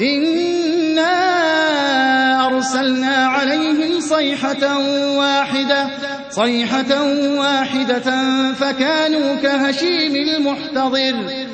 إِنَّا أَرْسَلْنَا عَلَيْهِمْ صَيْحَةً وَاحِدَةً فَكَانُوا كَهَشِيمِ الْمُحْتَظِرِ